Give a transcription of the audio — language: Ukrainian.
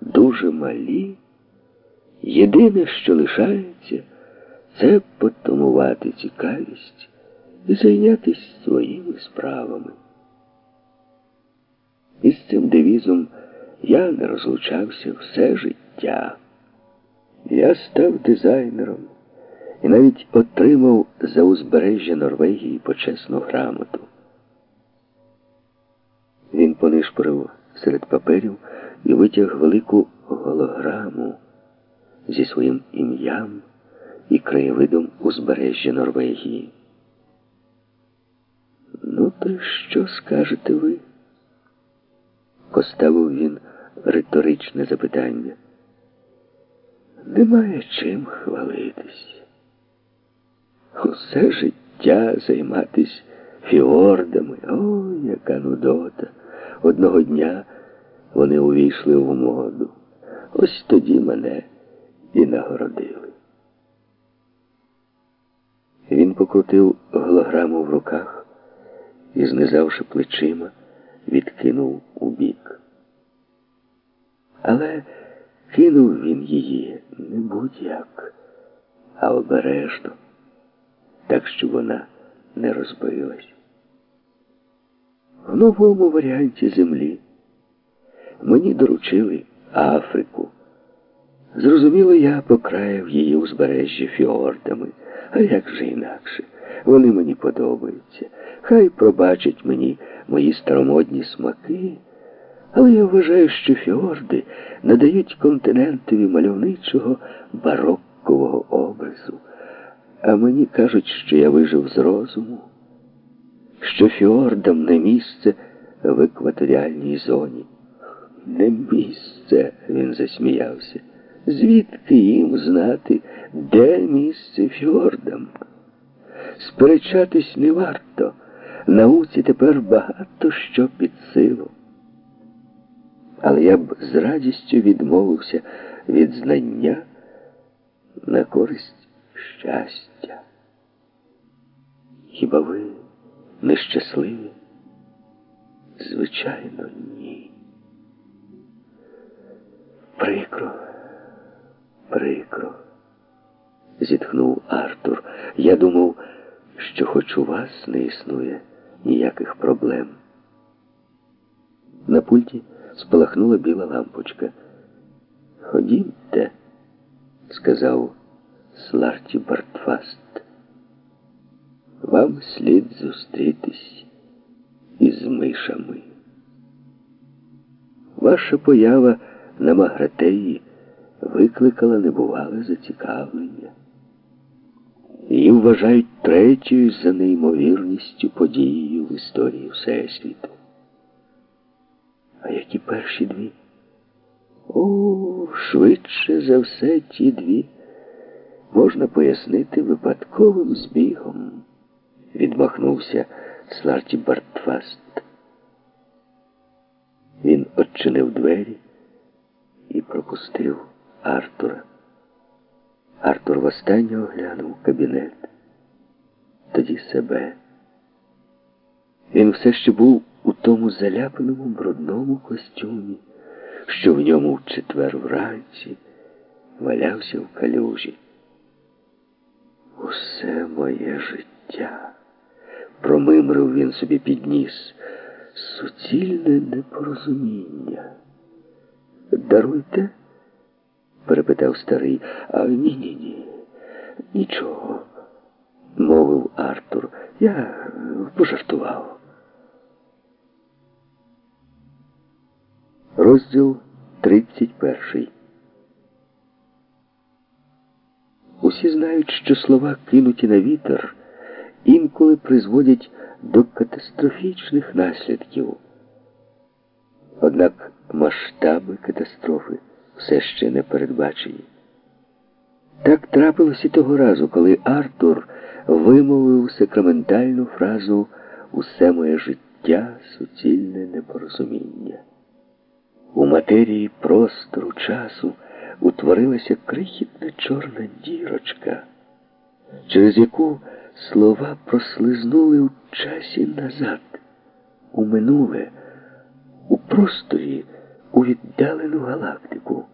дуже малі. Єдине, що лишається, це потамувати цікавість і зайнятися своїми справами. І з цим девізом я не розлучався все життя. Я став дизайнером і навіть отримав за узбережжя Норвегії почесну грамоту. Він понишпорив серед паперів і витяг велику голограму зі своїм ім'ям і краєвидом узбережжя Норвегії. Ну, то що скажете ви? Поставив він риторичне запитання. Немає чим хвалитись. Усе життя займатись фіордами. О, яка нудота. Одного дня вони увійшли в моду. Ось тоді мене і нагородили. Він покрутив голограму в руках і, знизавши плечима, відкинув у бік. Але кинув він її не будь-як, а обережно, так щоб вона не розбилась. В новому варіанті землі мені доручили Африку. Зрозуміло, я покраяв її узбережжя фіордами. А як же інакше? Вони мені подобаються. Хай пробачать мені мої старомодні смаки. Але я вважаю, що фіорди надають континентові мальовничого бароккового образу. А мені кажуть, що я вижив з розуму, що фіордам не місце в екваторіальній зоні. Не місце, він засміявся. Звідки їм знати, де місце фьордам? Сперечатись не варто. Науці тепер багато що під силу. Але я б з радістю відмовився від знання на користь щастя. Хіба ви нещасливі? Звичайно, ні. Прикро. Прикро, зітхнув Артур. Я думав, що хоч у вас не існує ніяких проблем. На пульті спалахнула біла лампочка. Ходімте, сказав Сларті Бартфаст. Вам слід зустрітись із мишами. Ваша поява на Магратеї викликала небувале зацікавлення. Її вважають третьою за неймовірністю подією в історії Всесвіту. А які перші дві? О, швидше за все ті дві можна пояснити випадковим збігом, відмахнувся Сларті Бартфаст. Він odчинив двері і пропустив. Артура. Артур востаннє оглянув кабінет, тоді себе. Він все ще був у тому заляпаному брудному костюмі, що в ньому в четвер вранці валявся в калюжі. Усе моє життя, промимрив він собі підніс, суцільне непорозуміння. Даруйте перепитав старий. А ні-ні ні. Нічого, мовив Артур. Я пожартував. Розділ 31. Усі знають, що слова кинуті на вітер інколи призводять до катастрофічних наслідків. Однак масштаби катастрофи все ще не передбачені. Так трапилось і того разу, коли Артур вимовив сакраментальну фразу Усе моє життя суцільне непорозуміння. У матерії простору часу утворилася крихітна чорна дірочка, через яку слова прослизнули у часі назад, у минуле, у просторі у віддалену галактику.